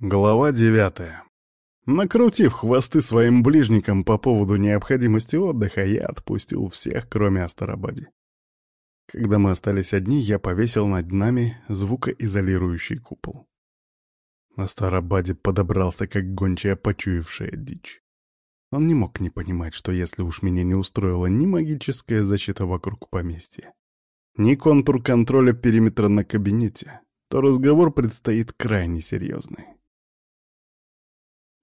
Глава девятая. Накрутив хвосты своим ближникам по поводу необходимости отдыха, я отпустил всех, кроме Астарабади. Когда мы остались одни, я повесил над нами звукоизолирующий купол. Астарабаде подобрался, как гончая, почуявшая дичь. Он не мог не понимать, что если уж меня не устроила ни магическая защита вокруг поместья, ни контур контроля периметра на кабинете, то разговор предстоит крайне серьезный.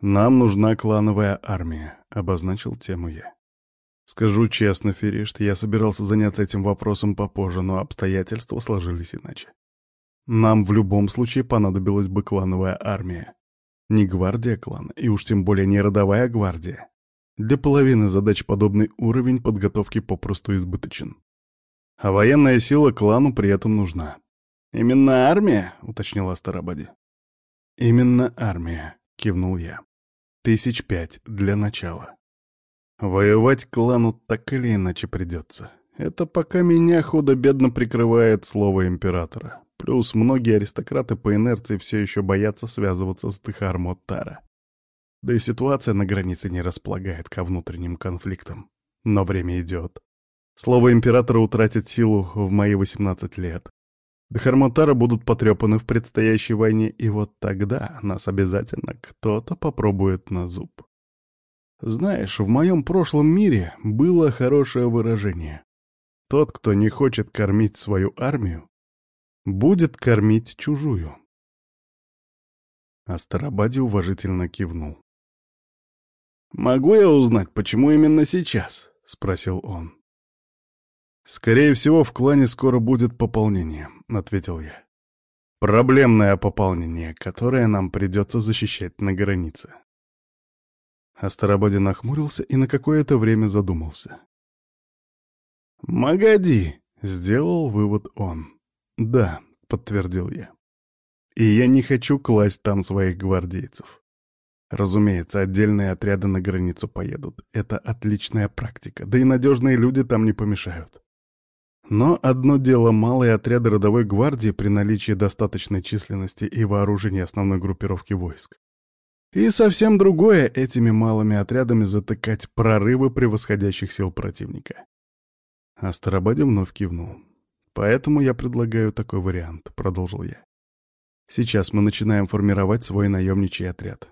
«Нам нужна клановая армия», — обозначил тему я. Скажу честно, Феришт, я собирался заняться этим вопросом попозже, но обстоятельства сложились иначе. Нам в любом случае понадобилась бы клановая армия. Не гвардия клана, и уж тем более не родовая гвардия. Для половины задач подобный уровень подготовки попросту избыточен. А военная сила клану при этом нужна. «Именно армия?» — уточнила Старабади. «Именно армия», — кивнул я. Тысяч пять для начала. Воевать клану так или иначе придется. Это пока меня худо-бедно прикрывает слово императора. Плюс многие аристократы по инерции все еще боятся связываться с Тхармоттара. Да и ситуация на границе не располагает ко внутренним конфликтам. Но время идет. Слово императора утратит силу в мои 18 лет. Дхармотара будут потрепаны в предстоящей войне, и вот тогда нас обязательно кто-то попробует на зуб. Знаешь, в моем прошлом мире было хорошее выражение. Тот, кто не хочет кормить свою армию, будет кормить чужую. Астарабаде уважительно кивнул. «Могу я узнать, почему именно сейчас?» — спросил он. «Скорее всего, в клане скоро будет пополнение», — ответил я. «Проблемное пополнение, которое нам придется защищать на границе». Астарабаде нахмурился и на какое-то время задумался. «Магади!» — сделал вывод он. «Да», — подтвердил я. «И я не хочу класть там своих гвардейцев. Разумеется, отдельные отряды на границу поедут. Это отличная практика, да и надежные люди там не помешают. Но одно дело малые отряды родовой гвардии при наличии достаточной численности и вооружения основной группировки войск. И совсем другое этими малыми отрядами затыкать прорывы превосходящих сил противника. Астарабаде вновь кивнул. «Поэтому я предлагаю такой вариант», — продолжил я. «Сейчас мы начинаем формировать свой наемничий отряд.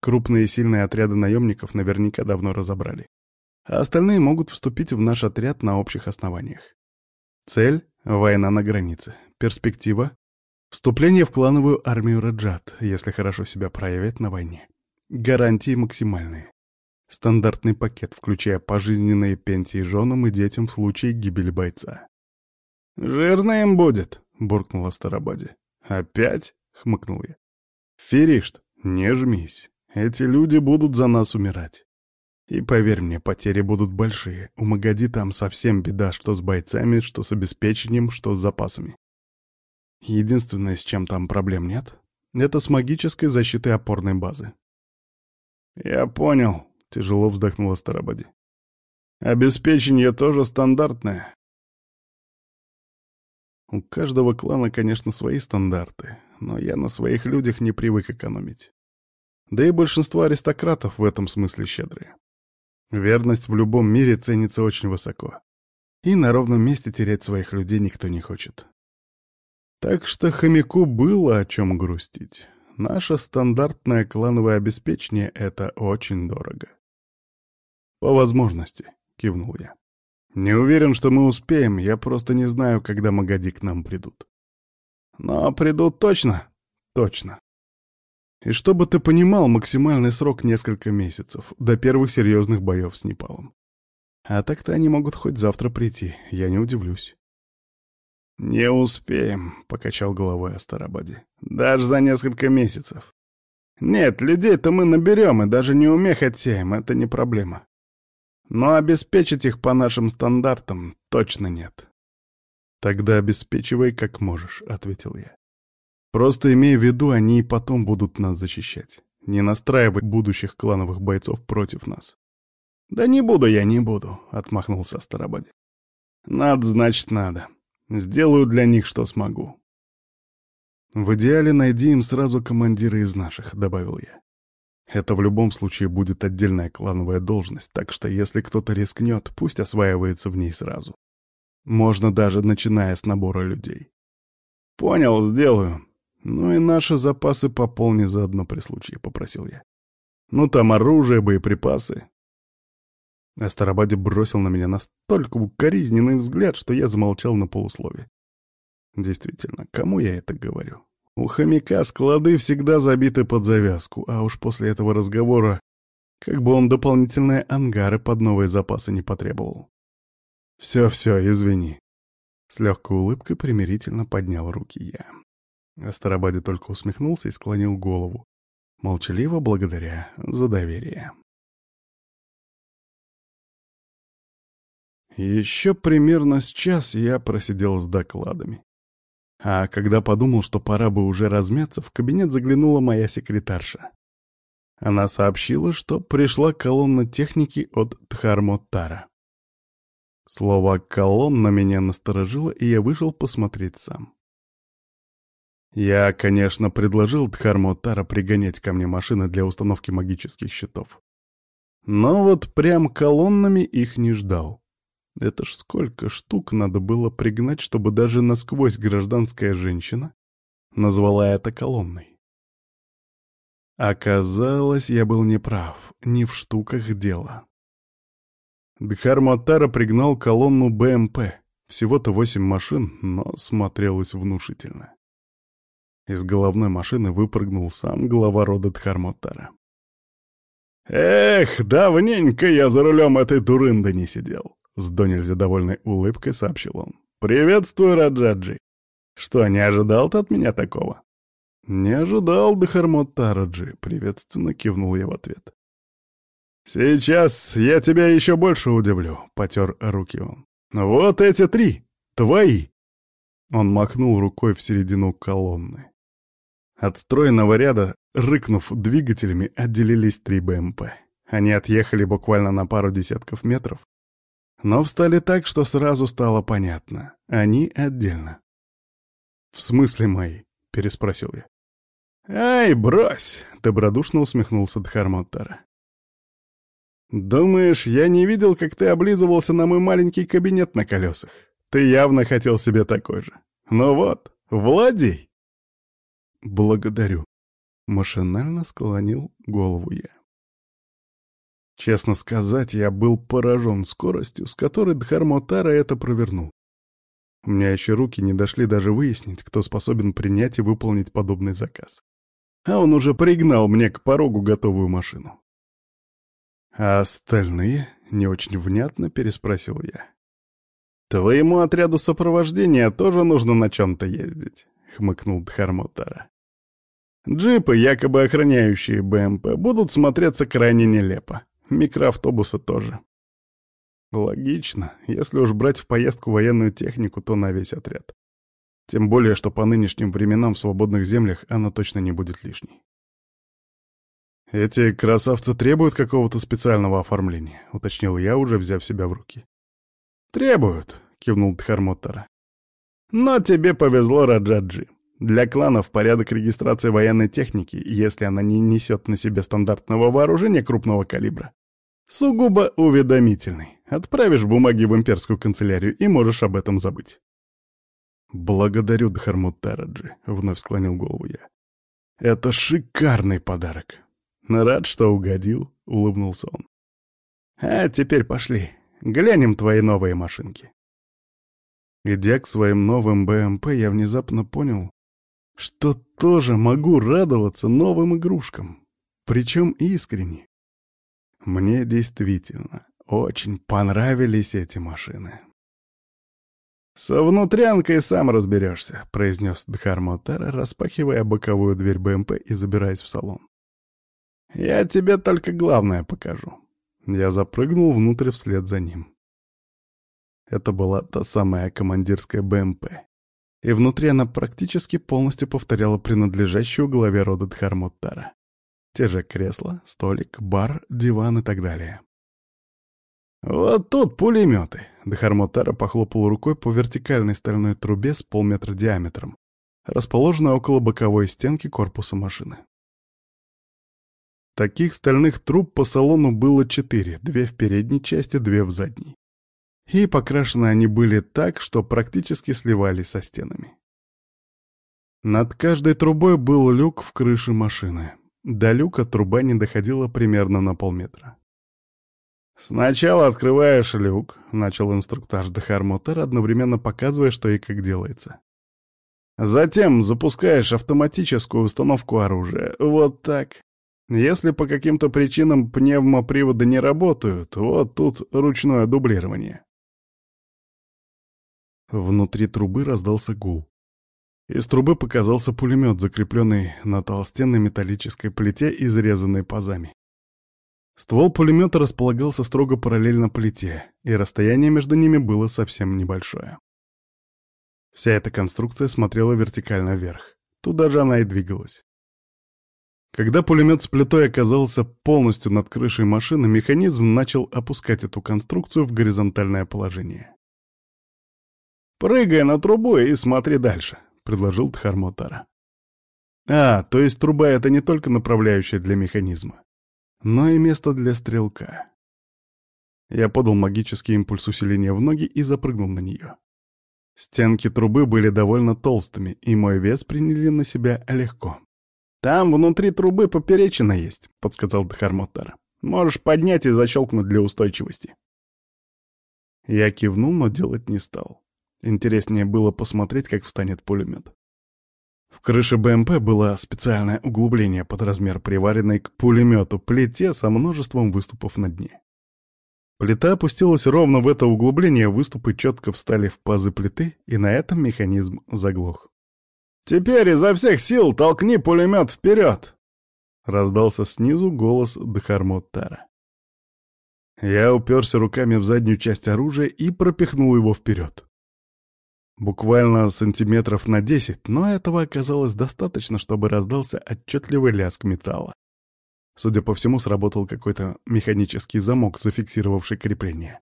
Крупные и сильные отряды наемников наверняка давно разобрали. А остальные могут вступить в наш отряд на общих основаниях. Цель — война на границе. Перспектива — вступление в клановую армию Раджат, если хорошо себя проявить на войне. Гарантии максимальные. Стандартный пакет, включая пожизненные пенсии женам и детям в случае гибели бойца. «Жирно им будет», — буркнула Старобади. «Опять?» — хмыкнул я. «Феришт, не жмись. Эти люди будут за нас умирать. И поверь мне, потери будут большие. У Магади там совсем беда, что с бойцами, что с обеспечением, что с запасами. Единственное, с чем там проблем нет, это с магической защитой опорной базы. «Я понял», — тяжело вздохнула Старобади. «Обеспечение тоже стандартное». У каждого клана, конечно, свои стандарты, но я на своих людях не привык экономить. Да и большинство аристократов в этом смысле щедрые. Верность в любом мире ценится очень высоко. И на ровном месте терять своих людей никто не хочет. Так что хомяку было о чем грустить. Наше стандартное клановое обеспечение — это очень дорого. «По возможности», — кивнул я. «Не уверен, что мы успеем, я просто не знаю, когда Магади к нам придут». «Но придут точно?» «Точно. И чтобы ты понимал, максимальный срок несколько месяцев, до первых серьезных боев с Непалом. А так-то они могут хоть завтра прийти, я не удивлюсь. «Не успеем», — покачал головой Астарабади. «Даже за несколько месяцев. Нет, людей-то мы наберем и даже не умех отсеем, это не проблема. Но обеспечить их по нашим стандартам точно нет». «Тогда обеспечивай как можешь», — ответил я. Просто имея в виду, они и потом будут нас защищать. Не настраивать будущих клановых бойцов против нас. «Да не буду я, не буду», — отмахнулся Старобади. «Надо, значит, надо. Сделаю для них, что смогу». В идеале найди им сразу командира из наших, добавил я. Это в любом случае будет отдельная клановая должность, так что если кто-то рискнет, пусть осваивается в ней сразу. Можно даже начиная с набора людей. Понял, сделаю. Ну и наши запасы пополни заодно при случае, попросил я. Ну там оружие, боеприпасы. Астарабаде бросил на меня настолько укоризненный взгляд, что я замолчал на полуслове. Действительно, кому я это говорю? У хомяка склады всегда забиты под завязку, а уж после этого разговора как бы он дополнительные ангары под новые запасы не потребовал. «Все-все, извини». С легкой улыбкой примирительно поднял руки я. Астарабаде только усмехнулся и склонил голову, молчаливо благодаря за доверие. Еще примерно с час я просидел с докладами. А когда подумал, что пора бы уже размяться, в кабинет заглянула моя секретарша. Она сообщила, что пришла колонна техники от Тхармотара. Слово «колонна» меня насторожило, и я вышел посмотреть сам. Я, конечно, предложил Тхармотара пригонять ко мне машины для установки магических щитов. Но вот прям колоннами их не ждал. Это ж сколько штук надо было пригнать, чтобы даже насквозь гражданская женщина назвала это колонной. Оказалось, я был неправ, не в штуках дело. Дхарматара пригнал колонну БМП, всего-то восемь машин, но смотрелось внушительно. Из головной машины выпрыгнул сам глава рода Дхармотара. «Эх, давненько я за рулем этой дурынды не сидел!» С до нельзя довольной улыбкой сообщил он. «Приветствую, Раджаджи! Что, не ожидал ты от меня такого?» «Не ожидал, Дахармот Тараджи», — приветственно кивнул я в ответ. «Сейчас я тебя еще больше удивлю», — потер руки он. «Вот эти три! Твои!» Он махнул рукой в середину колонны. От стройного ряда, рыкнув двигателями, отделились три БМП. Они отъехали буквально на пару десятков метров, но встали так, что сразу стало понятно. Они отдельно. «В смысле мои?» — переспросил я. «Ай, брось!» — добродушно усмехнулся Дхармоттара. «Думаешь, я не видел, как ты облизывался на мой маленький кабинет на колесах? Ты явно хотел себе такой же. Ну вот, владей!» «Благодарю», — машинально склонил голову я. Честно сказать, я был поражен скоростью, с которой Дхармотара это провернул. У меня еще руки не дошли даже выяснить, кто способен принять и выполнить подобный заказ. А он уже пригнал мне к порогу готовую машину. А остальные не очень внятно переспросил я. «Твоему отряду сопровождения тоже нужно на чем-то ездить», — хмыкнул Дхармотара. «Джипы, якобы охраняющие БМП, будут смотреться крайне нелепо. Микроавтобуса тоже. Логично. Если уж брать в поездку военную технику, то на весь отряд. Тем более, что по нынешним временам в свободных землях она точно не будет лишней. «Эти красавцы требуют какого-то специального оформления», — уточнил я, уже взяв себя в руки. «Требуют», — кивнул Дхармоттара. «Но тебе повезло, Раджаджи. Для кланов порядок регистрации военной техники, если она не несет на себе стандартного вооружения крупного калибра, Сугубо уведомительный. Отправишь бумаги в имперскую канцелярию и можешь об этом забыть. «Благодарю, Дхармут Тараджи», — вновь склонил голову я. «Это шикарный подарок». «Рад, что угодил», — улыбнулся он. «А теперь пошли, глянем твои новые машинки». Идя к своим новым БМП, я внезапно понял, что тоже могу радоваться новым игрушкам, причем искренне. Мне действительно очень понравились эти машины. «Со внутрянкой сам разберешься», — произнес Дхармотара, распахивая боковую дверь БМП и забираясь в салон. «Я тебе только главное покажу». Я запрыгнул внутрь вслед за ним. Это была та самая командирская БМП. И внутри она практически полностью повторяла принадлежащую главе рода Дхармоттара. Те же кресла, столик, бар, диван и так далее. «Вот тут пулеметы!» — Дахармотара похлопал рукой по вертикальной стальной трубе с полметра диаметром, расположенная около боковой стенки корпуса машины. Таких стальных труб по салону было четыре, две в передней части, две в задней. И покрашены они были так, что практически сливались со стенами. Над каждой трубой был люк в крыше машины. До люка труба не доходила примерно на полметра. «Сначала открываешь люк», — начал инструктаж Дахармотер, одновременно показывая, что и как делается. Затем запускаешь автоматическую установку оружия. Вот так. Если по каким-то причинам пневмоприводы не работают, вот тут ручное дублирование. Внутри трубы раздался гул. Из трубы показался пулемет, закрепленный на толстенной металлической плите, изрезанной пазами. Ствол пулемета располагался строго параллельно плите, и расстояние между ними было совсем небольшое. Вся эта конструкция смотрела вертикально вверх. Туда же она и двигалась. Когда пулемет с плитой оказался полностью над крышей машины, механизм начал опускать эту конструкцию в горизонтальное положение. «Прыгай на трубу и смотри дальше», — предложил Тхармотара. «А, то есть труба — это не только направляющая для механизма, но и место для стрелка». Я подал магический импульс усиления в ноги и запрыгнул на нее. Стенки трубы были довольно толстыми, и мой вес приняли на себя легко. «Там внутри трубы поперечина есть», — подсказал Дхармоттар. «Можешь поднять и защелкнуть для устойчивости». Я кивнул, но делать не стал. Интереснее было посмотреть, как встанет пулемет. В крыше БМП было специальное углубление под размер приваренной к пулемету плите со множеством выступов на дне. Плита опустилась ровно в это углубление, выступы четко встали в пазы плиты, и на этом механизм заглох. «Теперь изо всех сил толкни пулемет вперед!» — раздался снизу голос Дхармоттара. Я уперся руками в заднюю часть оружия и пропихнул его вперед. Буквально сантиметров на десять, но этого оказалось достаточно, чтобы раздался отчетливый лязг металла. Судя по всему, сработал какой-то механический замок, зафиксировавший крепление.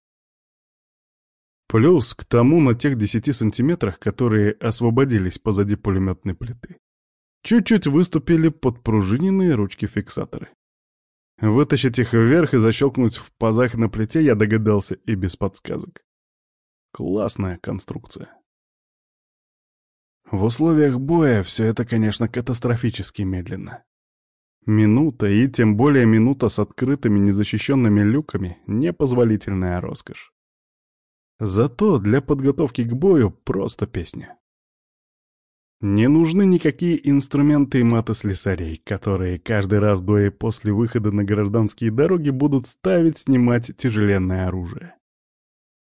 Плюс к тому на тех 10 сантиметрах, которые освободились позади пулеметной плиты. Чуть-чуть выступили подпружиненные ручки-фиксаторы. Вытащить их вверх и защелкнуть в пазах на плите я догадался и без подсказок. Классная конструкция. В условиях боя все это, конечно, катастрофически медленно. Минута, и тем более минута с открытыми незащищенными люками — непозволительная роскошь. Зато для подготовки к бою просто песня. Не нужны никакие инструменты и маты слесарей, которые каждый раз до и после выхода на гражданские дороги будут ставить, снимать тяжеленное оружие.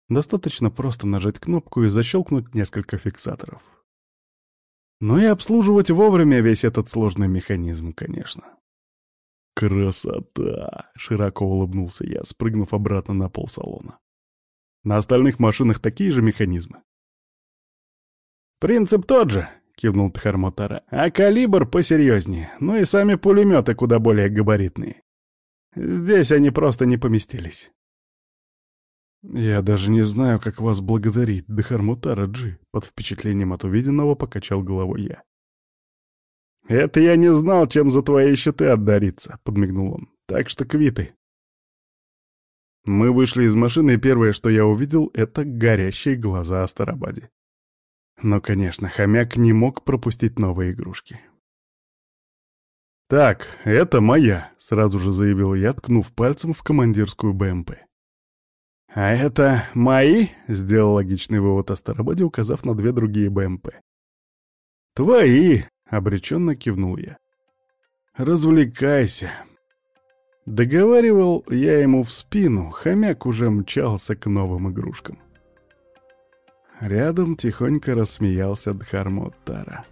Достаточно просто нажать кнопку и защелкнуть несколько фиксаторов. Ну и обслуживать вовремя весь этот сложный механизм, конечно. «Красота!» — широко улыбнулся я, спрыгнув обратно на пол салона. На остальных машинах такие же механизмы. «Принцип тот же», — кивнул Тхармотара, — «а калибр посерьезнее, ну и сами пулеметы куда более габаритные. Здесь они просто не поместились». «Я даже не знаю, как вас благодарить, Дхармутара Джи», — под впечатлением от увиденного покачал головой я. «Это я не знал, чем за твои щиты отдариться», — подмигнул он. «Так что квиты». Мы вышли из машины, и первое, что я увидел, — это горящие глаза Астарабаде. Но, конечно, хомяк не мог пропустить новые игрушки. «Так, это моя», — сразу же заявил я, ткнув пальцем в командирскую БМП. «А это мои?» — сделал логичный вывод Астарабаде, указав на две другие БМП. «Твои!» — обреченно кивнул я. «Развлекайся!» Договаривал я ему в спину, хомяк уже мчался к новым игрушкам. Рядом тихонько рассмеялся Дхармоттара.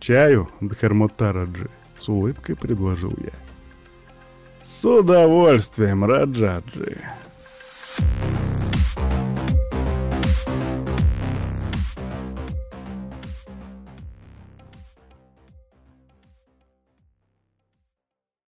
«Чаю, Дхармоттараджи?» — с улыбкой предложил я. «С удовольствием, Раджаджи!» Thank you.